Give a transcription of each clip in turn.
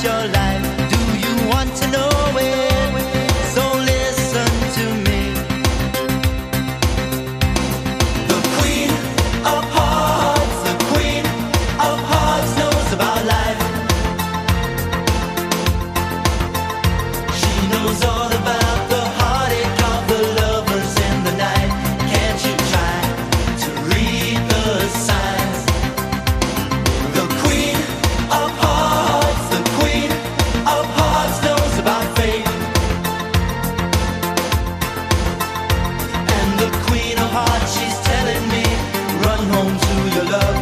就来 home to your love.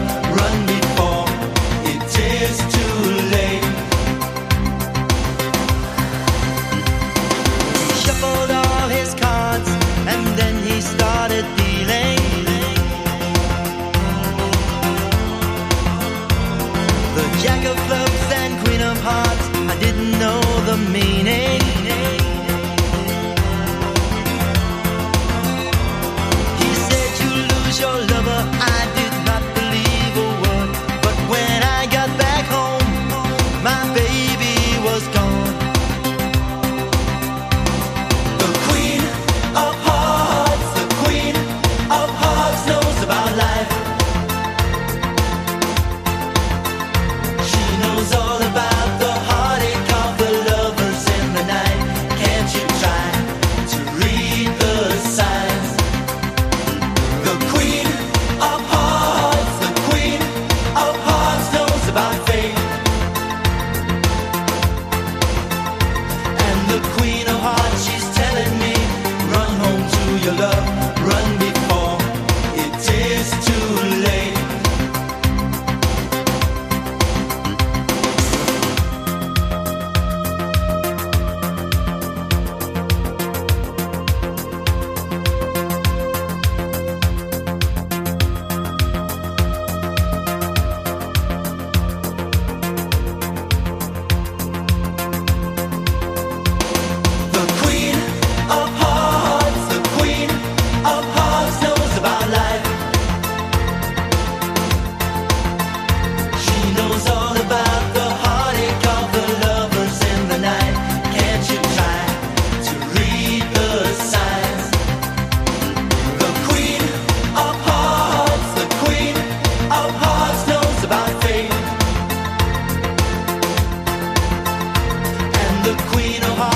of your love. queen of hearts.